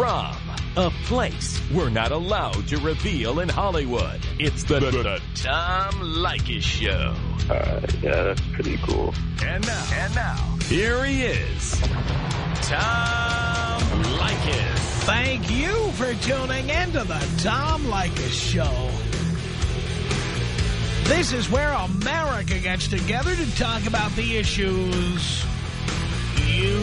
from, a place we're not allowed to reveal in Hollywood. It's the, the, the Tom Leykis Show. Uh, yeah, that's pretty cool. And now, and now, here he is, Tom Leykis. Thank you for tuning in to the Tom Leykis Show. This is where America gets together to talk about the issues you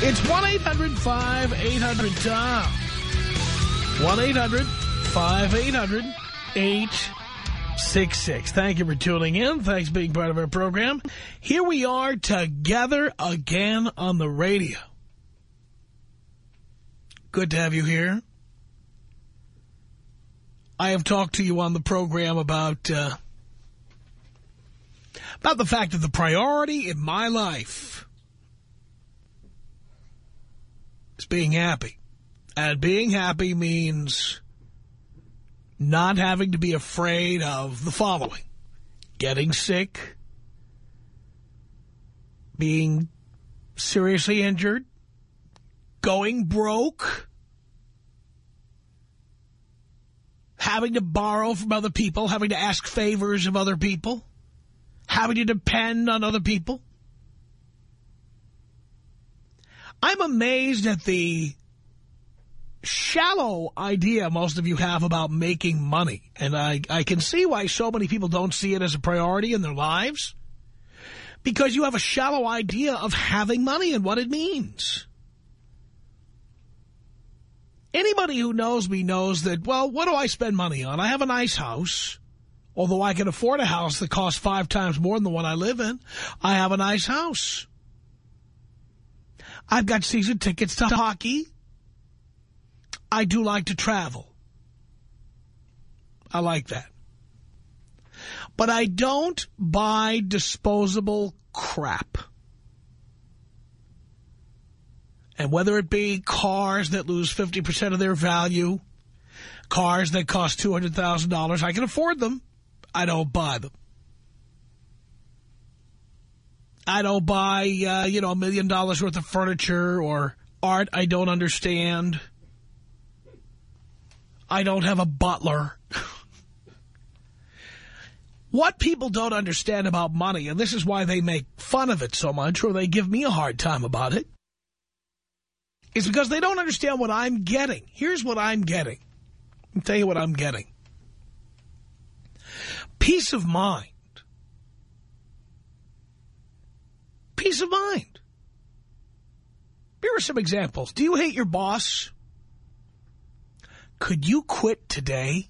It's 1-800-5800-TOM. 1-800-5800-866. Thank you for tuning in. Thanks for being part of our program. Here we are together again on the radio. Good to have you here. I have talked to you on the program about uh, about the fact that the priority in my life is being happy. And being happy means not having to be afraid of the following. Getting sick, being seriously injured, going broke, having to borrow from other people, having to ask favors of other people, having to depend on other people. I'm amazed at the shallow idea most of you have about making money. And I, I can see why so many people don't see it as a priority in their lives. Because you have a shallow idea of having money and what it means. Anybody who knows me knows that, well, what do I spend money on? I have a nice house. Although I can afford a house that costs five times more than the one I live in, I have a nice house. I've got season tickets to hockey. I do like to travel. I like that. But I don't buy disposable crap. And whether it be cars that lose 50% of their value, cars that cost $200,000, I can afford them. I don't buy them. I don't buy, uh, you know, a million dollars worth of furniture or art I don't understand. I don't have a butler. what people don't understand about money, and this is why they make fun of it so much, or they give me a hard time about it, is because they don't understand what I'm getting. Here's what I'm getting. I'll tell you what I'm getting. Peace of mind. Peace of mind. Here are some examples. Do you hate your boss? Could you quit today?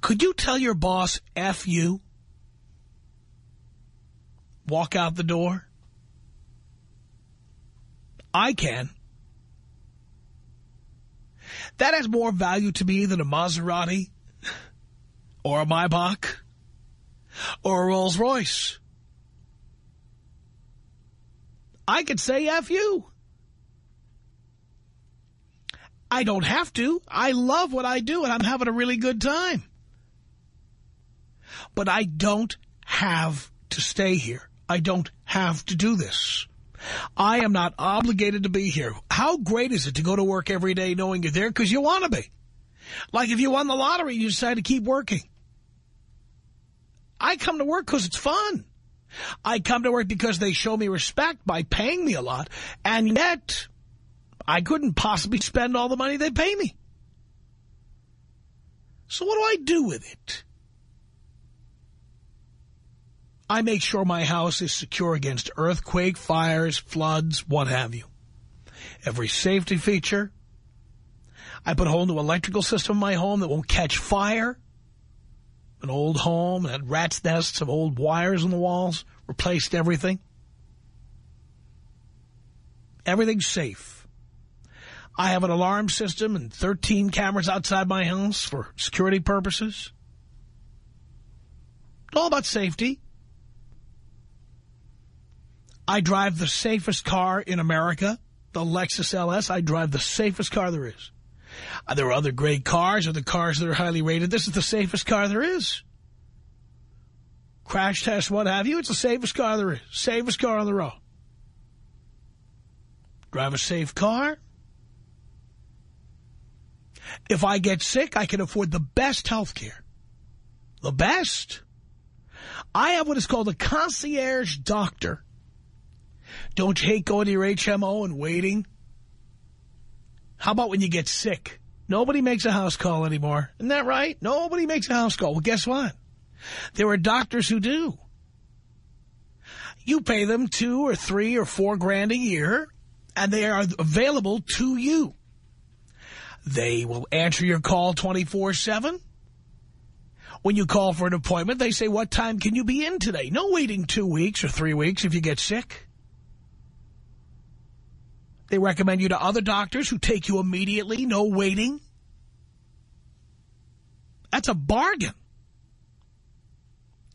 Could you tell your boss, F you? Walk out the door? I can. That has more value to me than a Maserati or a Maybach or a Rolls Royce. I could say F you. I don't have to. I love what I do, and I'm having a really good time. But I don't have to stay here. I don't have to do this. I am not obligated to be here. How great is it to go to work every day knowing you're there because you want to be? Like if you won the lottery, you decide to keep working. I come to work because it's fun. I come to work because they show me respect by paying me a lot, and yet I couldn't possibly spend all the money they pay me. So what do I do with it? I make sure my house is secure against earthquake, fires, floods, what have you. Every safety feature. I put a whole new electrical system in my home that won't catch fire. An old home had rat's nests of old wires in the walls, replaced everything. Everything's safe. I have an alarm system and 13 cameras outside my house for security purposes. It's All about safety. I drive the safest car in America, the Lexus LS. I drive the safest car there is. Uh, there are other great cars or the cars that are highly rated. This is the safest car there is. Crash test, what have you. It's the safest car there is. Safest car on the road. Drive a safe car. If I get sick, I can afford the best health care. The best. I have what is called a concierge doctor. Don't you hate going to your HMO and waiting? How about when you get sick? Nobody makes a house call anymore. Isn't that right? Nobody makes a house call. Well, guess what? There are doctors who do. You pay them two or three or four grand a year, and they are available to you. They will answer your call 24-7. When you call for an appointment, they say, what time can you be in today? No waiting two weeks or three weeks if you get sick. They recommend you to other doctors who take you immediately, no waiting. That's a bargain.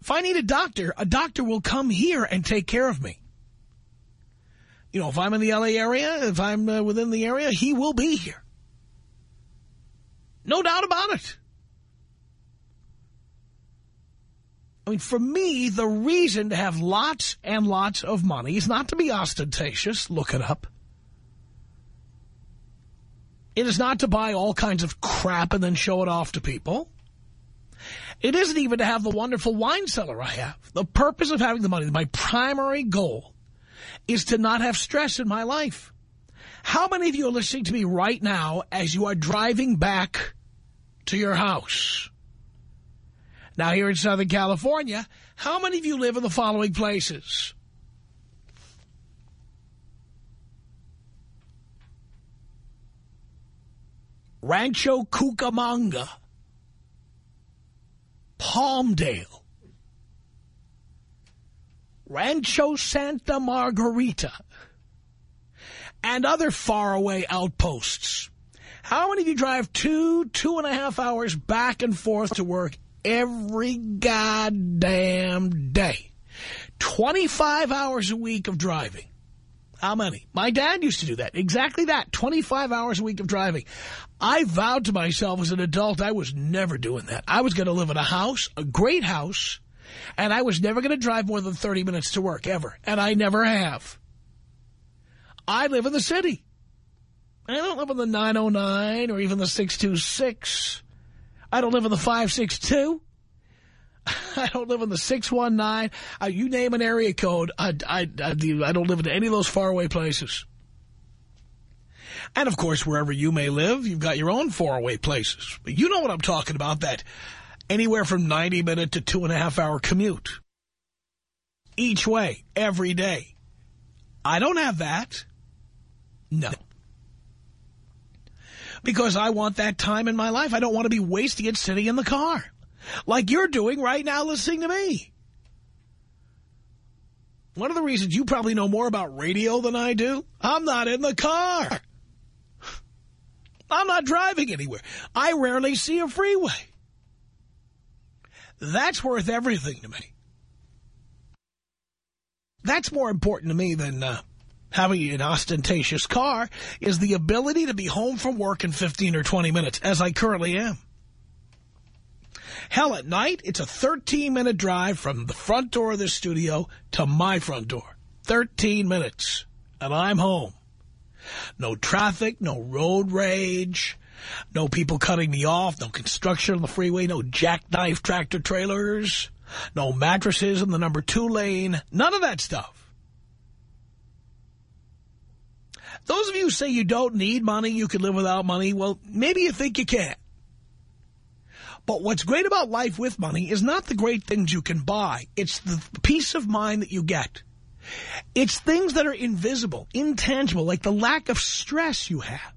If I need a doctor, a doctor will come here and take care of me. You know, if I'm in the L.A. area, if I'm uh, within the area, he will be here. No doubt about it. I mean, for me, the reason to have lots and lots of money is not to be ostentatious. Look it up. It is not to buy all kinds of crap and then show it off to people. It isn't even to have the wonderful wine cellar I have. The purpose of having the money, my primary goal, is to not have stress in my life. How many of you are listening to me right now as you are driving back to your house? Now, here in Southern California, how many of you live in the following places? Rancho Cucamonga, Palmdale, Rancho Santa Margarita, and other faraway outposts. How many of you drive two, two and a half hours back and forth to work every goddamn day? 25 hours a week of driving. How many? My dad used to do that. Exactly that. 25 hours a week of driving. I vowed to myself as an adult I was never doing that. I was going to live in a house, a great house, and I was never going to drive more than 30 minutes to work, ever. And I never have. I live in the city. I don't live in the 909 or even the 626. I don't live in the 562. I don't live in the 619. Uh, you name an area code, I, I, I, I don't live in any of those faraway places. And, of course, wherever you may live, you've got your own faraway places. But you know what I'm talking about, that anywhere from 90-minute to two-and-a-half-hour commute. Each way, every day. I don't have that. No. Because I want that time in my life. I don't want to be wasting it sitting in the car. Like you're doing right now listening to me. One of the reasons you probably know more about radio than I do, I'm not in the car. I'm not driving anywhere. I rarely see a freeway. That's worth everything to me. That's more important to me than uh, having an ostentatious car, is the ability to be home from work in 15 or 20 minutes, as I currently am. Hell, at night, it's a 13-minute drive from the front door of this studio to my front door. 13 minutes, and I'm home. No traffic, no road rage, no people cutting me off, no construction on the freeway, no jackknife tractor trailers, no mattresses in the number two lane, none of that stuff. Those of you who say you don't need money, you can live without money, well, maybe you think you can. But what's great about life with money is not the great things you can buy. It's the peace of mind that you get. It's things that are invisible, intangible, like the lack of stress you have.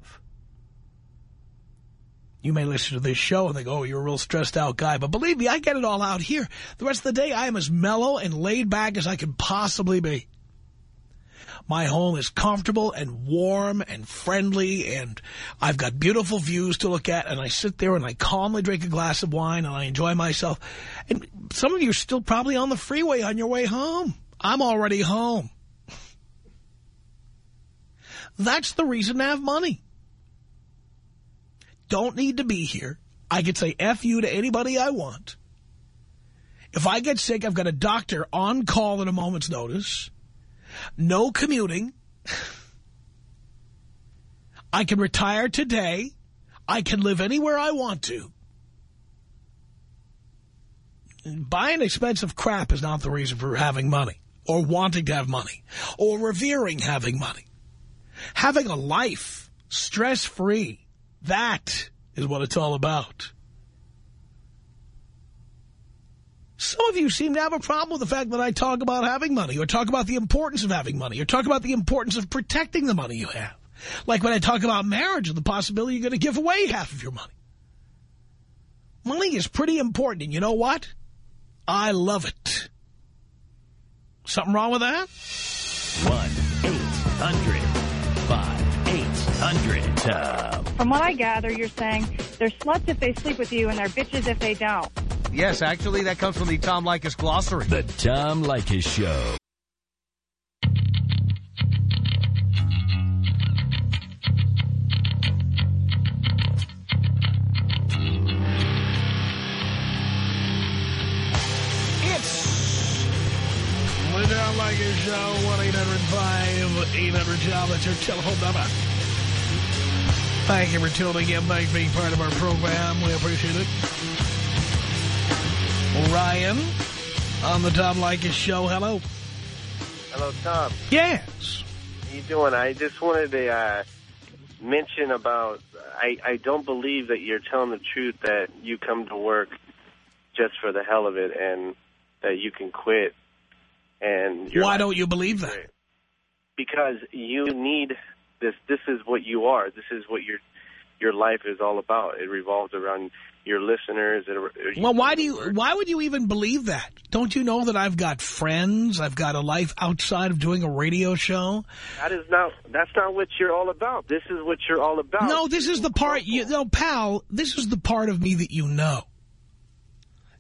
You may listen to this show and think, oh, you're a real stressed out guy. But believe me, I get it all out here. The rest of the day, I am as mellow and laid back as I can possibly be. My home is comfortable and warm and friendly, and I've got beautiful views to look at, and I sit there and I calmly drink a glass of wine and I enjoy myself. And some of you are still probably on the freeway on your way home. I'm already home. That's the reason to have money. Don't need to be here. I could say F you to anybody I want. If I get sick, I've got a doctor on call at a moment's notice. No commuting. I can retire today. I can live anywhere I want to. Buying expensive crap is not the reason for having money or wanting to have money or revering having money. Having a life, stress-free, that is what it's all about. Some of you seem to have a problem with the fact that I talk about having money or talk about the importance of having money or talk about the importance of protecting the money you have. Like when I talk about marriage and the possibility you're going to give away half of your money. Money is pretty important, and you know what? I love it. Something wrong with that? 1-800-5800-TOM. From what I gather, you're saying they're sluts if they sleep with you and they're bitches if they don't. Yes, actually, that comes from the Tom Leykis glossary. The Tom Leykis Show. It's the Tom Leykis Show, 1-800-5800-TOM. That's your telephone number. Thank you for tuning in. Thanks for being part of our program. We appreciate it. Ryan on the Tom Leykis Show. Hello. Hello, Tom. Yes. How you doing? I just wanted to uh, mention about, I, I don't believe that you're telling the truth that you come to work just for the hell of it and that you can quit. And Why don't you believe that? Because you need this. This is what you are. This is what your your life is all about. It revolves around your listeners. It, Well, why do you? Why would you even believe that? Don't you know that I've got friends? I've got a life outside of doing a radio show. That is not. That's not what you're all about. This is what you're all about. No, this is the part you. No, pal. This is the part of me that you know.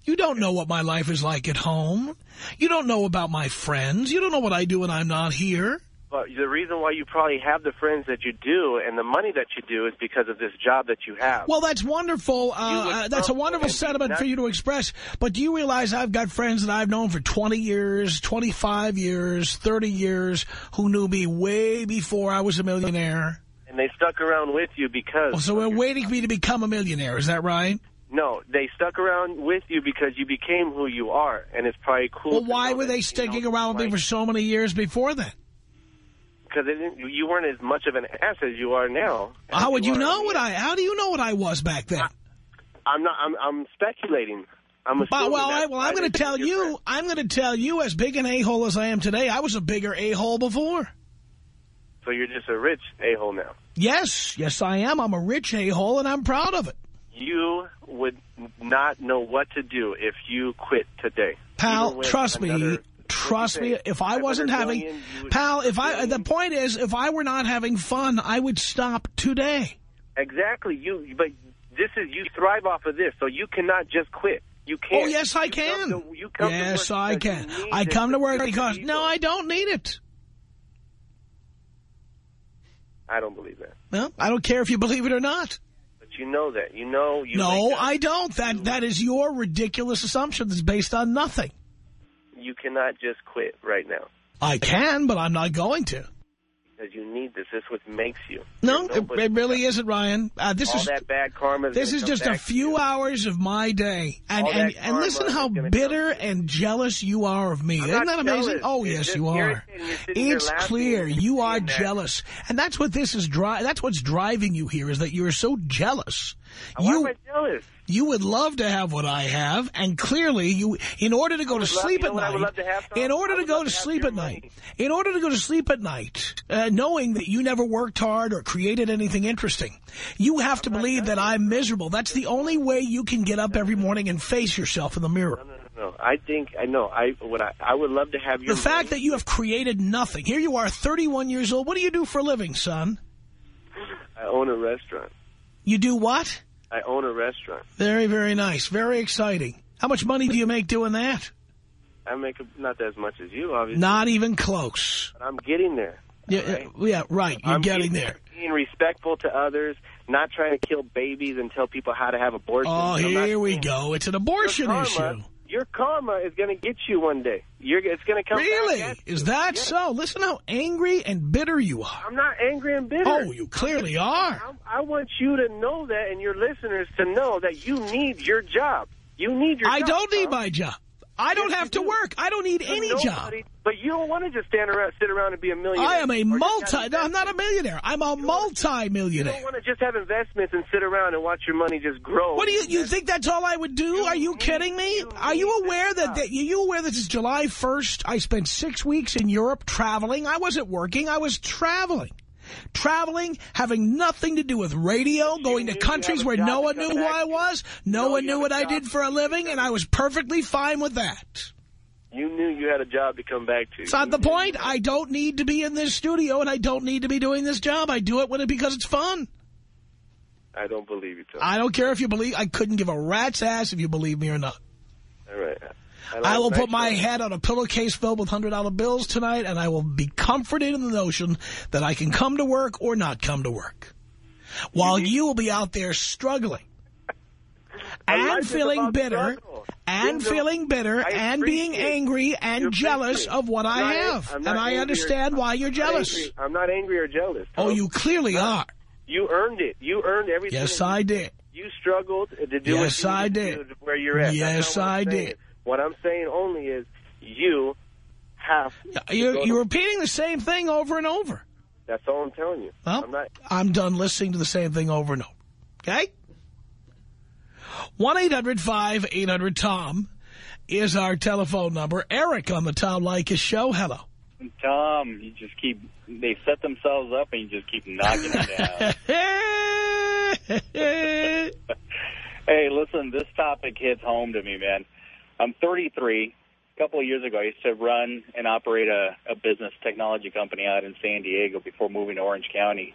You don't know what my life is like at home. You don't know about my friends. You don't know what I do when I'm not here. But the reason why you probably have the friends that you do and the money that you do is because of this job that you have. Well, that's wonderful. Uh, uh, that's a wonderful sentiment for you to express. But do you realize I've got friends that I've known for 20 years, 25 years, 30 years, who knew me way before I was a millionaire? and they stuck around with you because... Oh, so we're waiting for me to become a millionaire. Is that right? No, they stuck around with you because you became who you are, and it's probably cool. Well, why were that, they sticking know, around with me for so many years before then? Because you weren't as much of an ass as you are now. How would you are know what I? How do you know what I was back then? I'm not. I'm, I'm speculating. I'm assuming Well, well, I, well, I'm going to tell you. friends. I'm going to tell you, as big an a-hole as I am today, I was a bigger a-hole before. So you're just a rich a-hole now. Yes, yes, I am. I'm a rich a-hole, and I'm proud of it. You would not know what to do if you quit today. Pal, trust me, trust me, if I wasn't having, million, pal, if I, the point is, if I were not having fun, I would stop today. Exactly. You, but this is you thrive off of this, so you cannot just quit. You oh, can't. Oh, yes, I You can. to- you come to Yes, I can. I come to work because, no, I don't need it. I don't believe that. Well, I don't care if you believe it or not. But you know that. You know. You No, I don't. That That is your ridiculous assumption that's based on nothing. You cannot just quit right now I can, but I'm not going to. because you need this. This is what makes you. No, it, really isn't, Ryan. Uh, this all is that bad karma. this is just a few hours of my day, and All and, and listen how bitter you. and jealous you are of me. I'm Isn't that amazing? jealous. Oh It's yes, you are. irritating. You're sitting here It's clear you are jealous, and that's what this is. Dri that's what's driving you here is that you're so jealous. Why you am I jealous? You would love to have what I have, and clearly you, in order to go to sleep at know what I would night, love to have, Tom? in order to go to sleep at night, in order to go to sleep at night, uh, knowing that you never worked hard or created anything interesting, you have to believe that I'm miserable. That's the only way you can get up every morning and face yourself in the mirror. No, no, no, No, I think I know. I what I, I would love to have you. The fact that you have created nothing. Here you are, 31 years old. What do you do for a living, son? I own a restaurant. You do what? I own a restaurant. Very, very nice. Very exciting. How much money do you make doing that? I make not as much as you, obviously, Not even close. but I'm getting there. Yeah, Right. yeah, right. You're I'm getting being, there. Being respectful to others, not trying to kill babies and tell people how to have abortions. Oh, here we go. It's an abortion issue. Your karma is going to get you one day. You're, it's going to come. Really? Is that Yeah. so? Listen how angry and bitter you are. I'm not angry and bitter. Oh, you clearly are. I, I want you to know that, and your listeners to know that you need your job. You need your. I job, don't need Tom. my job. I don't Yes, have to do. work. I don't need any Nobody- job. But you don't want to just stand around, sit around and be a millionaire. I am a multi... No, I'm not a millionaire. I'm a multi-millionaire. You don't want to just have investments and sit around and watch your money just grow. What do you... You think that's all I would do? Are you need- kidding me? you Are you aware that that... that- you aware this is July 1st? I spent six weeks in Europe traveling. I wasn't working. I was traveling. Traveling, having nothing to do with radio, going to countries where no one knew who I was. No know one knew what I did for a living, and I was perfectly fine with that. You knew you had a job to come back to. It's not the point. I don't need to be in this studio, and I don't need to be doing this job. I do it when it because it's fun. I don't believe you, Tom. I don't care if you believe. I couldn't give a rat's ass if you believe me or not. All right. I, I will put my head on a pillowcase filled with $100 bills tonight, and I will be comforted in the notion that I can come to work or not come to work. While you will be out there struggling. And feeling bitter, and You know, feeling bitter, I and being angry and jealous of what I have. And I angry or- understand why you're jealous. angry- I'm not angry or jealous. Oh, you clearly are. You earned it. You earned everything. Yes, I did. You struggled to do Yes, what you I did. where you're at. Yes, saying. did. What I'm saying only is you have. You're, go you're repeating the same thing over and over. That's all I'm telling you. Well, I'm not. I'm done listening to the same thing over and over. Okay? 1-800-5800-TOM is our telephone number. Eric on the Tom Leykis show. Hello. Tom, you just keep, they set themselves up and you just keep knocking them down. hey, listen, this topic hits home to me, man. I'm 33. A couple of years ago, I used to run and operate a, a business technology company out in San Diego before moving to Orange County.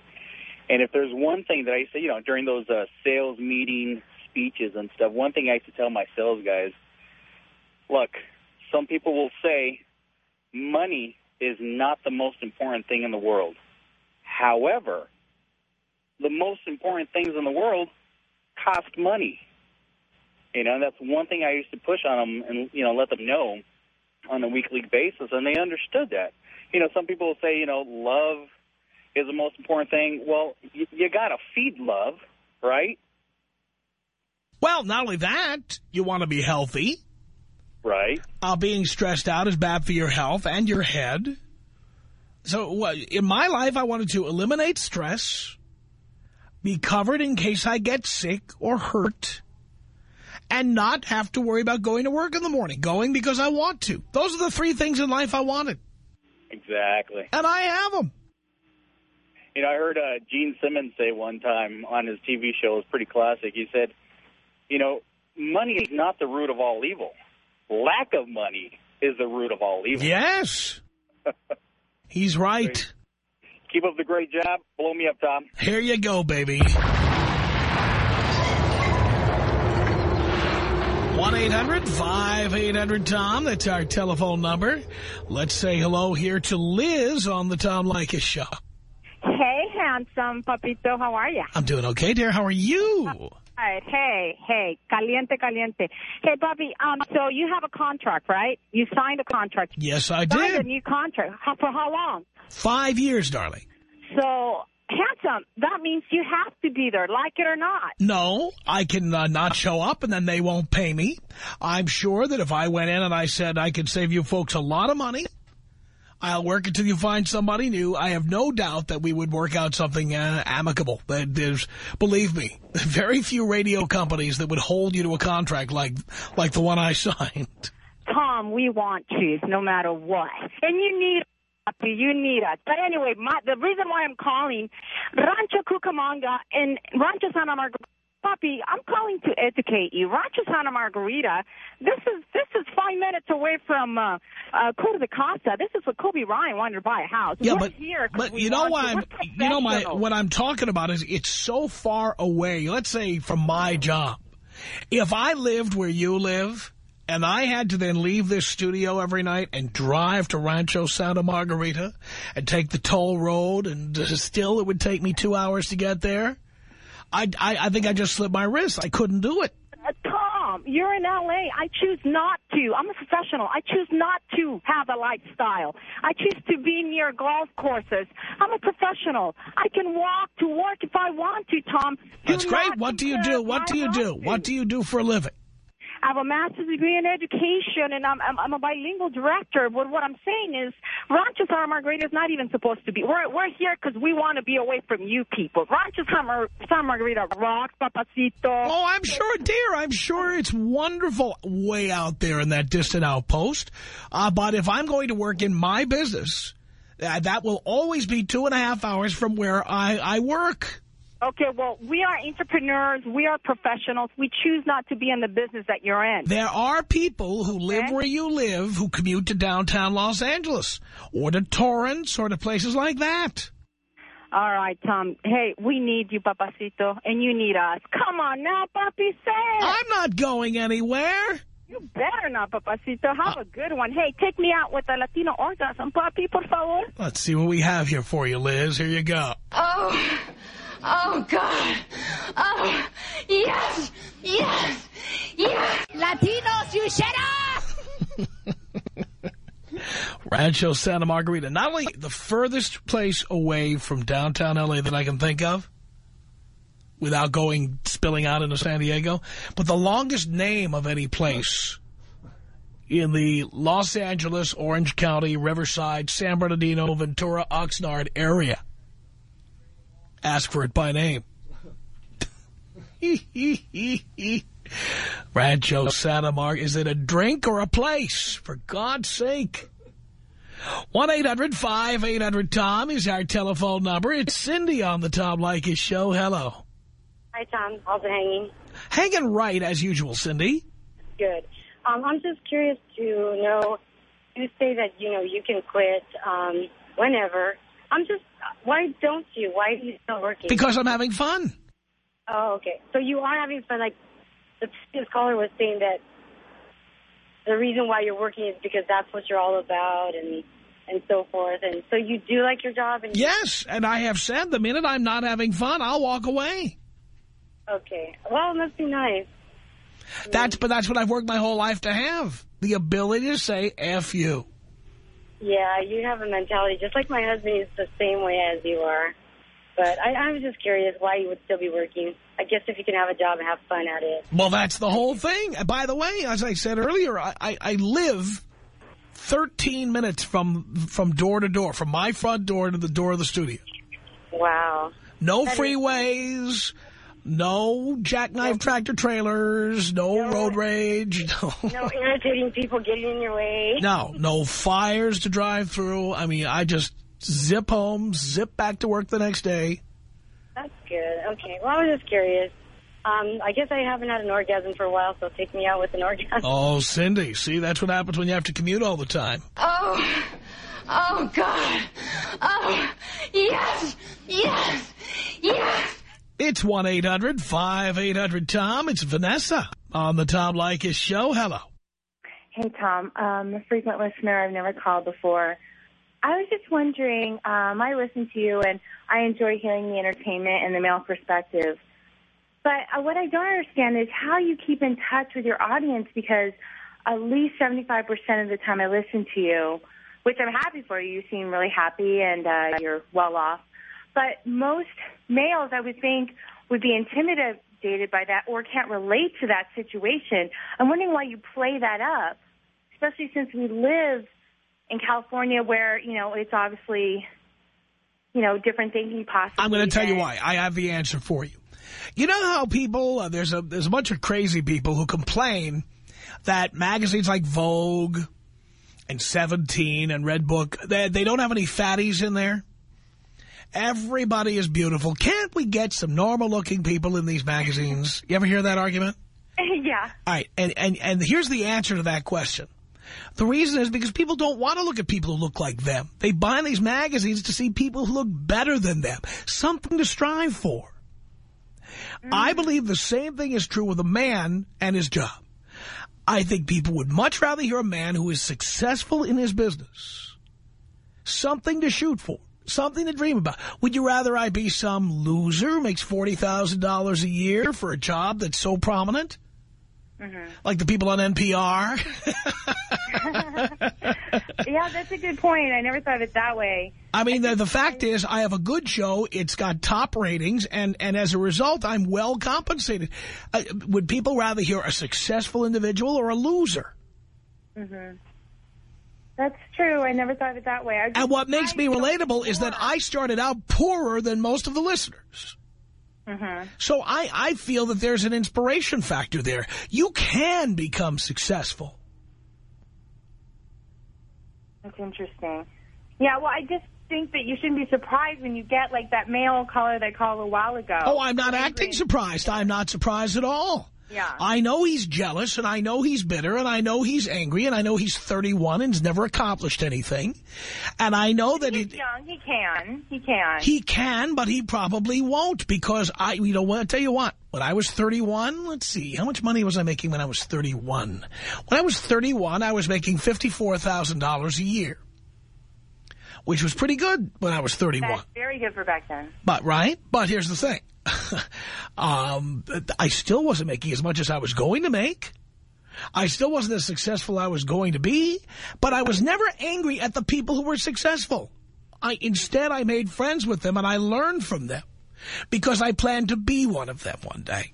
And if there's one thing that I used you know, during those uh, sales meeting speeches and stuff, one thing I used to tell my sales guys, look, some people will say money is not the most important thing in the world. However, the most important things in the world cost money. You know, that's one thing I used to push on them and, you know, let them know on a weekly basis, and they understood that. You know, some people say, you know, love is the most important thing. Well, you, you got to feed love, right? well, not only that, you want to be healthy. Right. Uh, being stressed out is bad for your health and your head. So in my life, I wanted to eliminate stress, be covered in case I get sick or hurt, and not have to worry about going to work in the morning. Going because I want to. Those are the three things in life I wanted. Exactly. And I have them. You know, I heard uh, Gene Simmons say one time on his TV show, it was pretty classic. He said, you know, money is not the root of all evil. Lack of money is the root of all evil. Yes. He's right. Keep up the great job. Blow me up, Tom. Here you go, baby. 1-800-5800-TOM. That's our telephone number. Let's say hello here to Liz on the Tom Leykis Show. Hey, handsome papito, how are you? I'm doing okay, dear. How are you? Hey, hey, hey, caliente, caliente. Hey, Bobby, um, so you have a contract, right? You signed a contract. Yes, I Signed a new contract. How, for how long? Five years, darling. So, handsome, that means you have to be there, like it or not. No, I can uh, not show up and then they won't pay me. I'm sure that if I went in and I said I could save you folks a lot of money, I'll work until you find somebody new. I have no doubt that we would work out something uh, amicable. There's, believe me, very few radio companies that would hold you to a contract like like the one I signed. Tom, we want truth no matter what. And you need you need us. But anyway, my, the reason why I'm calling, Rancho Cucamonga and Rancho Santa Margarita Papi, I'm calling to educate you. Rancho Santa Margarita, this is this is five minutes away from uh, uh, Coto de Caza. This is what Kobe Bryant wanted to buy a house. Yeah, We're but here but you know what. I'm you know my what I'm talking about is it's so far away. Let's say from my job. If I lived where you live and I had to then leave this studio every night and drive to Rancho Santa Margarita and take the toll road and still it would take me two hours to get there, I, I, I think I just slipped my wrist. I couldn't do it. Uh, Tom, you're in L.A. I choose not to. I'm a professional. I choose not to have a lifestyle. I choose to be near golf courses. I'm a professional. I can walk to work if I want to, Tom. Do That's great. What do you do? What do you do? What do you do for a living? I have a master's degree in education, and I'm, I'm, I'm a bilingual director. But what I'm saying is, Rancho Santa Margarita is not even supposed to be. We're we're here because we want to be away from you people. Mar- Margarita rocks, papacito. Oh, I'm sure, dear. I'm sure it's wonderful way out there in that distant outpost. Uh, but if I'm going to work in my business, uh, that will always be two and a half hours from where I, I work. Okay, well, we are entrepreneurs. We are professionals. We choose not to be in the business that you're in. There are people who live Okay. where you live who commute to downtown Los Angeles or to Torrance or to places like that. All right, Tom. Hey, we need you, papacito, and you need us. Come on now, papi, say it. I'm not going anywhere. You better not, papacito. Have a good one. Hey, take me out with a Latino orgasm, papi, por favor. Let's see what we have here for you, Liz. Here you go. Oh, oh God. Oh, yes, yes, yes. Latinos, you shut up! Rancho Santa Margarita. Not only the furthest place away from downtown L.A. that I can think of, without going spilling out into San Diego, but the longest name of any place in the Los Angeles, Orange County, Riverside, San Bernardino, Ventura, Oxnard area. Ask for it by name. Rancho Santa Margarita. Is it a drink or a place? For God's sake. 1-800-5800-TOM is our telephone number. It's Cindy on the Tom Leykis show. Hello. Hi, Tom. How's it hanging? Hanging right as usual, Cindy. Good. Um, I'm just curious to know, you say that, you know, you can quit um, whenever. I'm just, why don't you? Why are you still working? Because I'm having fun. Oh, okay. So you are having fun. Like the previous caller was saying that the reason why you're working is because that's what you're all about and and so forth. And so you do like your job. And Yes, and I have said the minute I'm not having fun, I'll walk away. Okay. Well, it must be nice. That's But that's what I've worked my whole life to have. The ability to say F you. Yeah, you have a mentality just like my husband is the same way as you are. But I, I was just curious why you would still be working. I guess if you can have a job and have fun at it. Well, that's the whole thing. By the way, as I said earlier, I, I, I live 13 minutes from from door to door, from my front door to the door of the studio. Wow. No freeways, no jackknife tractor trailers, no, No. road rage, no, No irritating people getting in your way. no, no fires to drive through. I mean, I just zip home, zip back to work the next day. That's good. Okay. Well, I was just curious. Um, I guess I haven't had an orgasm for a while, so take me out with an orgasm. Oh, Cindy, see, that's what happens when you have to commute all the time. Oh, oh God. Oh, yes, yes, yes. It's 1-800-5800-TOM. It's Vanessa on the Tom Leykis show. Hello. Hey, Tom. Um, a frequent listener. I've never called before. I was just wondering, um, I listen to you and I enjoy hearing the entertainment and the male perspective. But uh, what I don't understand is how you keep in touch with your audience because at least 75% of the time I listen to you, which I'm happy for you. You seem really happy and uh, you're well off. But most males, I would think, would be intimidated by that or can't relate to that situation. I'm wondering why you play that up, especially since we live in California where, you know, it's obviously, you know, different thinking possibly. I'm going to tell you why. I have the answer for you. You know how people, uh, there's a there's a bunch of crazy people who complain that magazines like Vogue and 17 and Red Book, they, they don't have any fatties in there. Everybody is beautiful. Can't we get some normal-looking people in these magazines? You ever hear that argument? yeah. All right, and, and, and here's the answer to that question. The reason is because people don't want to look at people who look like them. They buy these magazines to see people who look better than them. Something to strive for. I mm. believe the same thing is true with a man and his job. I think people would much rather hear a man who is successful in his business. Something to shoot for. Something to dream about. Would you rather I be some loser who makes $40,000 a year for a job that's so prominent? Mm-hmm. Like the people on NPR? yeah, that's a good point. I never thought of it that way. I mean, the, the fact is, I have a good show. It's got top ratings, and, and as a result, I'm well compensated. Uh, would people rather hear a successful individual or a loser? Mm-hmm. That's true. I never thought of it that way. I And what makes me relatable is that I started out poorer than most of the listeners. Mm-hmm. So I, I feel that there's an inspiration factor there. You can become successful. That's interesting. Yeah, well, I just think that you shouldn't be surprised when you get, like, that male caller that called a while ago. Oh, I'm not acting surprised. I'm not surprised at all. Yeah. I know he's jealous, and I know he's bitter, and I know he's angry, and I know he's 31 and has never accomplished anything. And I know that He's he, young. He can. He can. he can, but he probably won't because I, you know what, I'll tell you what, when I was 31, let's see, how much money was I making when I was 31? When I was 31, I was making $54,000 a year, which was pretty good when I was 31. That's very good for back then. But, right? But here's the thing. um, I still wasn't making as much as I was going to make. I still wasn't as successful I was going to be, but I was never angry at the people who were successful. I Instead, I made friends with them and I learned from them because I planned to be one of them one day.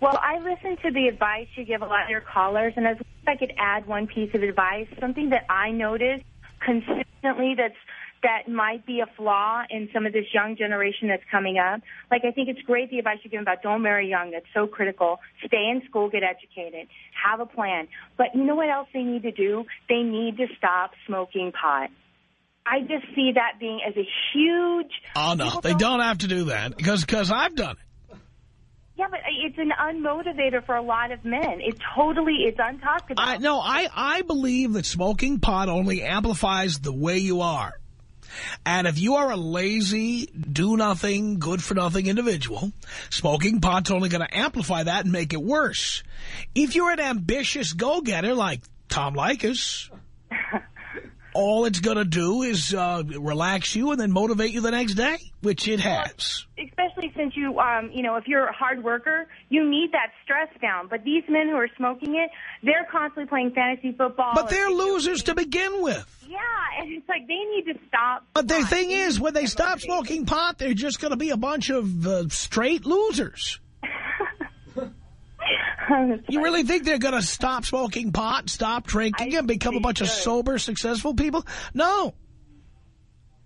Well, I listen to the advice you give a lot of your callers, and as if I could add one piece of advice, something that I notice consistently that's that might be a flaw in some of this young generation that's coming up. Like, I think it's great the advice you're giving about don't marry young. That's so critical. Stay in school, get educated, have a plan. But you know what else they need to do? They need to stop smoking pot. I just see that being as a huge... Oh, no, they don't have to do that because because I've done it. Yeah, but it's an unmotivator for a lot of men. It totally, it's untalked about. I, no, I, I believe that smoking pot only amplifies the way you are. And if you are a lazy, do-nothing, good-for-nothing individual, smoking pot's only going to amplify that and make it worse. If you're an ambitious go-getter like Tom Leykis, all it's going to do is uh, relax you and then motivate you the next day, which it has. Especially since you, um, you know, if you're a hard worker, you need that stress down. But these men who are smoking it, they're constantly playing fantasy football. But they're losers to begin with. Yeah, and it's like they need to stop. But the thing is, when they stop smoking pot, they're just going to be a bunch of uh, straight losers. You really think they're going to stop smoking pot, stop drinking, and become a bunch of sober, successful people? No.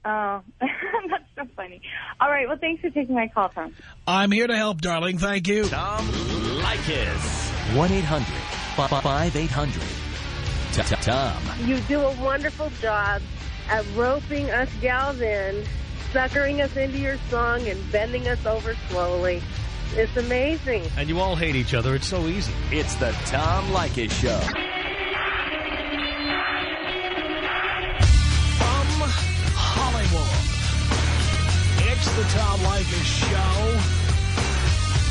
Oh, that's so funny. All right, well, thanks for taking my call, Tom. I'm here to help, darling. Thank you. Tom Leykis. 1-800-5800-TOM. You do a wonderful job at roping us gals in, suckering us into your song, and bending us over slowly. It's amazing. And you all hate each other. It's so easy. It's the Tom Leykis Show. From Hollywood, it's the Tom Leykis Show.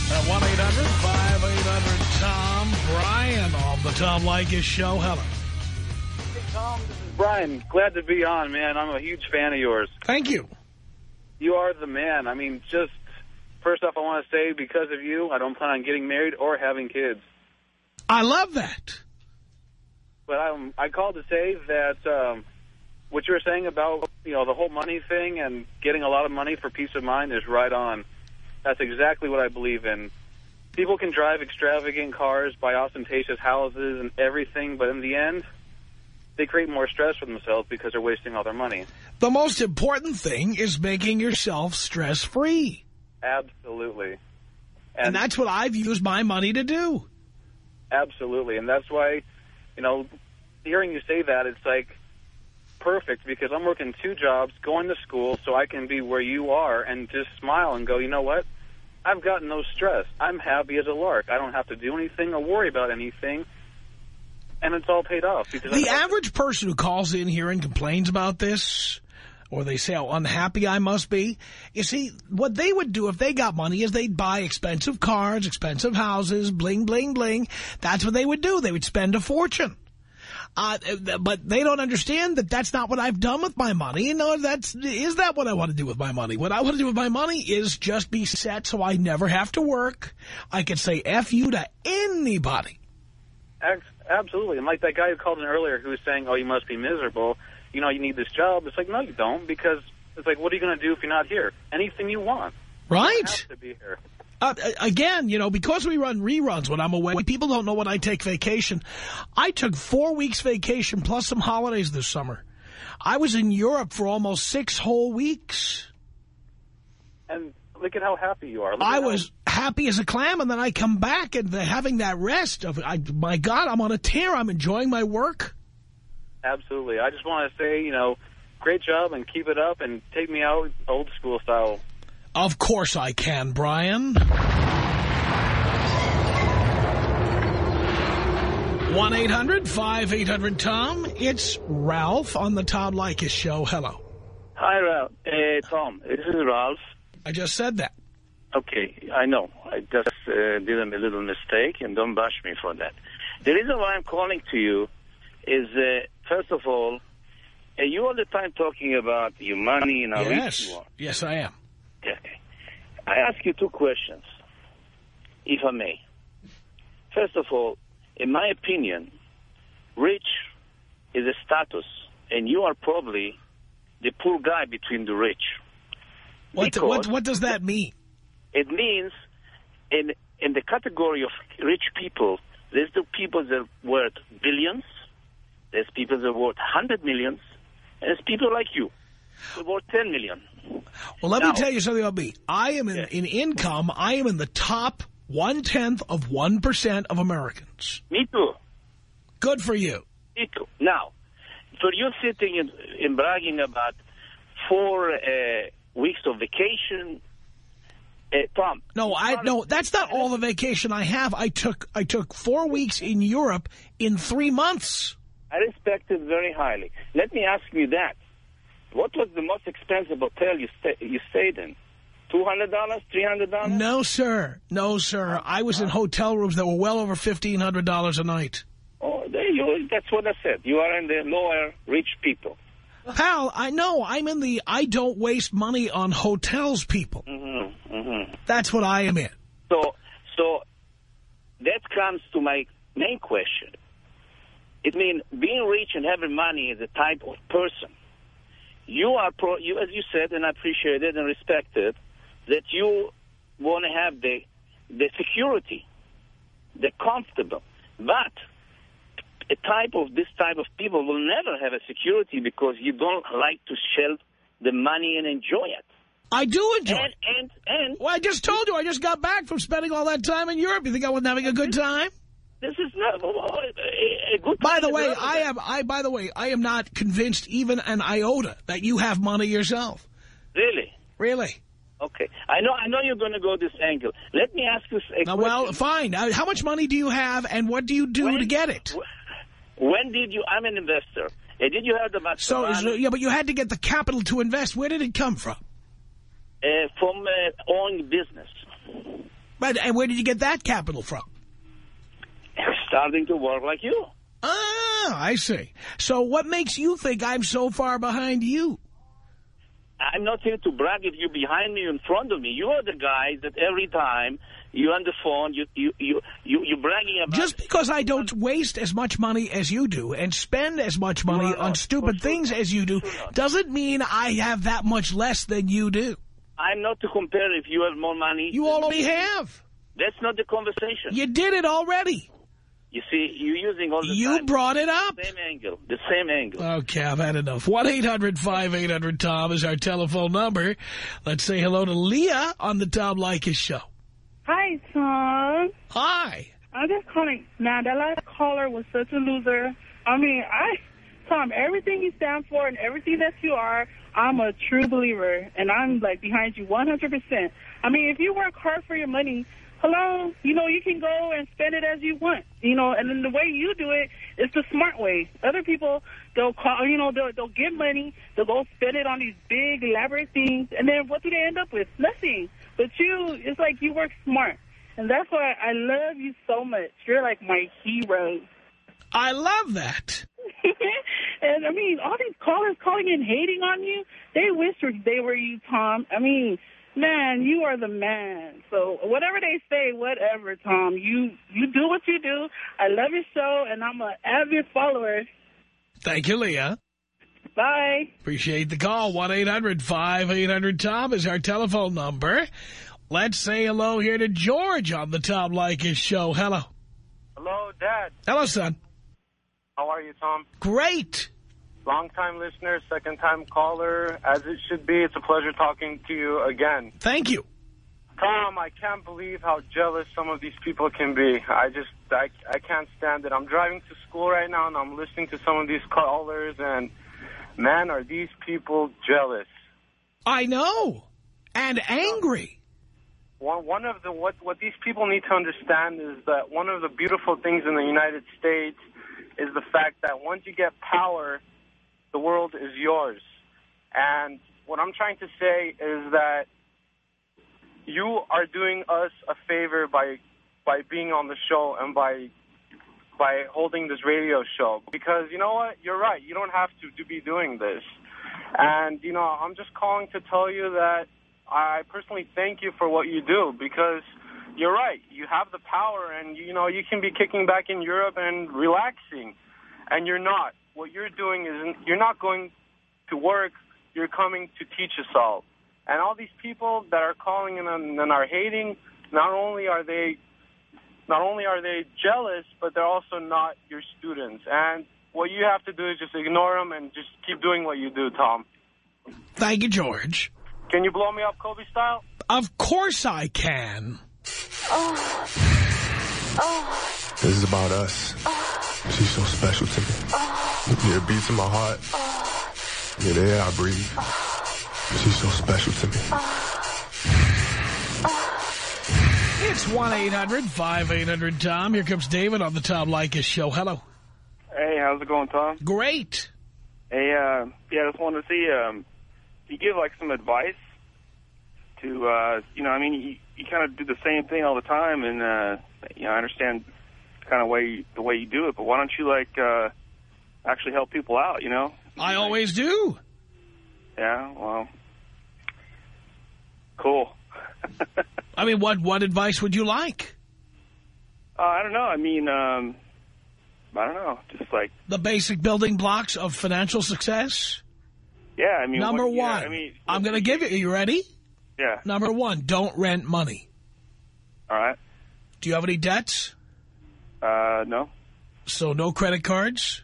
At 1-800-5800-TOM. Brian on the Tom Leykis Show. Hello. Hey, Tom, this is Brian. Glad to be on, man. I'm a huge fan of yours. Thank you. You are the man. I mean, just first off, I want to say because of you, I don't plan on getting married or having kids. I love that. But I'm, I called to say that um, what you were saying about you know the whole money thing and getting a lot of money for peace of mind is right on. That's exactly what I believe in. People can drive extravagant cars, buy ostentatious houses and everything, but in the end, they create more stress for themselves because they're wasting all their money. The most important thing is making yourself stress-free. Absolutely. And, and that's what I've used my money to do. Absolutely. And that's why, you know, hearing you say that, it's like perfect because I'm working two jobs, going to school so I can be where you are and just smile and go, you know what? I've got no stress. I'm happy as a lark. I don't have to do anything or worry about anything. And it's all paid off. Because The average person who calls in here and complains about this, or they say how unhappy I must be, you see, what they would do if they got money is they'd buy expensive cars, expensive houses, bling, bling, bling. That's what they would do. They would spend a fortune. Uh, but they don't understand that that's not what I've done with my money. You know, that's, is that what I want to do with my money? What I want to do with my money is just be set so I never have to work. I can say F you to anybody. Absolutely. And like that guy who called in earlier who was saying, oh, you must be miserable. You know, you need this job. It's like, no, you don't, because it's like, what are you going to do if you're not here? Anything you want. Right. You have to be here. Uh, again, you know, because we run reruns when I'm away, people don't know when I take vacation. I took four weeks vacation plus some holidays this summer. I was in Europe for almost six whole weeks. And look at how happy you are. Look I was happy as a clam, and then I come back and having that rest of, I, my God, I'm on a tear. I'm enjoying my work. Absolutely. I just want to say, you know, great job and keep it up and take me out old school style. Of course I can, Brian. 1-800-5800-TOM. It's Ralph on the Tom Leykis Show. Hello. Hi, Ralph. Hey, Tom, this is Ralph. I just said that. Okay, I know. I just uh, did a little mistake, and don't bash me for that. The reason why I'm calling to you is, uh, first of all, are you all the time talking about your money and how Yes. rich you are. Yes, I am. Okay. I ask you two questions, if I may. First of all, in my opinion, rich is a status, and you are probably the poor guy between the rich. What, what, what does that mean? It means in in the category of rich people, there's the people that are worth billions, there's people that are worth hundred millions, and there's people like you who are worth ten million. Well, let Now- me tell you something about me. I am in, in income, I am in the top one-tenth of 1% of Americans. Me too. Good for you. Me too. Now, for you sitting and, and bragging about four uh, weeks of vacation, uh, Tom. No, I no. That's not all the vacation I have. I took I took four weeks in Europe in three months. I respect it very highly. Let me ask you that. What was the most expensive hotel you, stay, you stayed in? $200, $300? No, sir. No, sir. I was in hotel rooms that were well over fifteen hundred dollars a night. Oh, there you, that's what I said. You are in the lower rich people. Pal, I know. I'm in the I don't waste money on hotels people. Mm-hmm, mm-hmm. That's what I am in. So, so that comes to my main question. It means being rich and having money is a type of person. You are, pro, you, as you said, and I appreciate it and respect it, that you want to have the the security, the comfortable. But a type of this type of people will never have a security because you don't like to shell the money and enjoy it. I do enjoy and, it. And, and, Well, I just told you I just got back from spending all that time in Europe. You think I wasn't having a good time? This is not a good. By the way, I am. I by the way, I am not convinced even an iota that you have money yourself. Really? Really? Okay. I know. I know you're going to go this angle. Let me ask you a Now, question. well, fine. How much money do you have, and what do you do to get it? When did you? I'm an investor. And did you have the about So, is, yeah, but you had to get the capital to invest. Where did it come from? uh, from uh, owning business? But and where did you get that capital from? Starting to work like you. Ah, I see. So, what makes you think I'm so far behind you? I'm not here to brag if you're behind me or in front of me. You are the guy that every time you're on the phone, you you you you you're bragging about. Just because I don't waste as much money as you do and spend as much money on stupid things as you do doesn't mean I have that much less than you do. I'm not to compare if you have more money. You already have. That's not the conversation. You did it already. You see, you're using all the You time. brought it up. Same angle. The same angle. Oh, okay, I've had enough. 1-800-5800-TOM is our telephone number. Let's say hello to Leah on the Tom Leykis show. Hi, Tom. Hi. I'm just calling. Now, that last caller was such a loser. I mean, I Tom, everything you stand for and everything that you are, I'm a true believer, and I'm, like, behind you 100%. I mean, if you work hard for your money, hello, you know, you can go and spend it as you want, you know, and then the way you do it is the smart way. Other people, they'll call, you know, they'll, they'll get money, they'll go spend it on these big, elaborate things, and then what do they end up with? Nothing. But you, it's like you work smart. And that's why I love you so much. You're like my hero. I love that. and, I mean, all these callers calling and hating on you, they wish they were you, Tom. I mean, man, you are the man. So whatever they say, whatever, Tom, you, you do what you do. I love your show, and I'm an avid follower. Thank you, Leah. Bye. Appreciate the call. 1-800-5800-TOM is our telephone number. Let's say hello here to George on the Tom Leykis show. Hello. Hello, Dad. Hello, son. How are you, Tom? Great. Long-time listener, second-time caller. As it should be, it's a pleasure talking to you again. Thank you. Tom, I can't believe how jealous some of these people can be. I just, I, I can't stand it. I'm driving to school right now, and I'm listening to some of these callers, and, man, are these people jealous. I know. And angry. One, one of the, what, what these people need to understand is that one of the beautiful things in the United States is the fact that once you get power, the world is yours. And what I'm trying to say is that you are doing us a favor by by being on the show and by by holding this radio show. Because you know what? You're right. You don't have to, to be doing this. And you know I'm just calling to tell you that I personally thank you for what you do because you're right. You have the power and you know you can be kicking back in Europe and relaxing. And you're not what you're doing is you're not going to work you're coming to teach us all and all these people that are calling and, and are hating, not only are they not only are they jealous, but they're also not your students. And what you have to do is just ignore them and just keep doing what you do, Tom. Thank you, George. Can you blow me up Kobe style? Of course I can. Oh. Oh. This is about us. Oh. She's so special to me. Oh. Yeah, it beats in my heart. Yeah, the air I breathe. She's so special to me. It's 1-800-5800-TOM. Here comes David on the Tom Leykis show. Hello. Hey, how's it going, Tom? Great. Hey, uh, yeah, I just wanted to see, um, you give, like, some advice to, uh, you know, I mean, you, you kind of do the same thing all the time, and, uh, you know, I understand kind of way the way you do it, but why don't you, like, uh, actually help people out, you know? I always do. Yeah, well, cool. I mean, what what advice would you like? Uh, I don't know. I mean, um, I don't know. Just like the basic building blocks of financial success. Yeah, I mean, number what, yeah, one. I mean, I'm going to give you. Are you ready? Yeah. Number one. Don't rent money. All right. Do you have any debts? Uh, no. So no credit cards.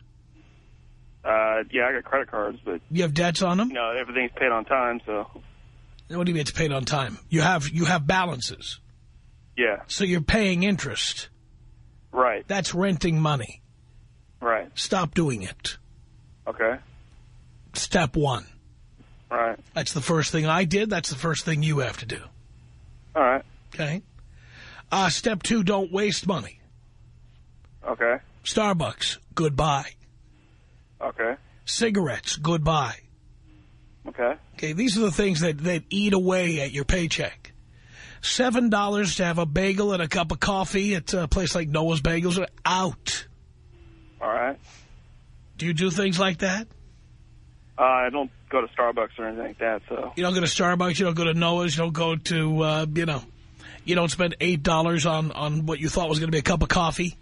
Uh, yeah, I got credit cards, but You have debts on them. you know everything's paid on time, so What do you mean it's paid on time? You have you have balances. yeah, So you're paying interest. right, That's renting money. right, Stop doing it. okay, Step one. right, That's the first thing I did. That's the first thing you have to do. all right, Okay? Uh, step two, don't waste money. okay, Starbucks, goodbye. Okay, Cigarettes, goodbye. okay, Okay, these are the things that, that eat away at your paycheck. Seven dollars to have a bagel and a cup of coffee at a place like Noah's Bagels are out. all right. Do you do things like that? Uh, I don't go to Starbucks or anything like that, so You don't go to Starbucks, you don't go to Noah's, you don't go to, uh, you know, you don't spend eight dollars on, on what you thought was going to be a cup of coffee.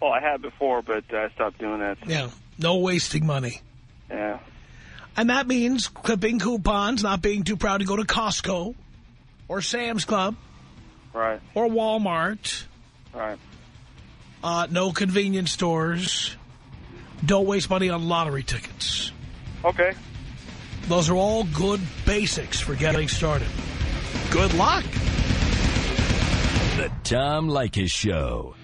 well, I had before, but I stopped doing that. Yeah, no wasting money. Yeah, And that means clipping coupons, not being too proud to go to Costco or Sam's Club right, or Walmart. right, Uh, no convenience stores. Don't waste money on lottery tickets. okay. Those are all good basics for getting started. Good luck. The Tom Leykis Show.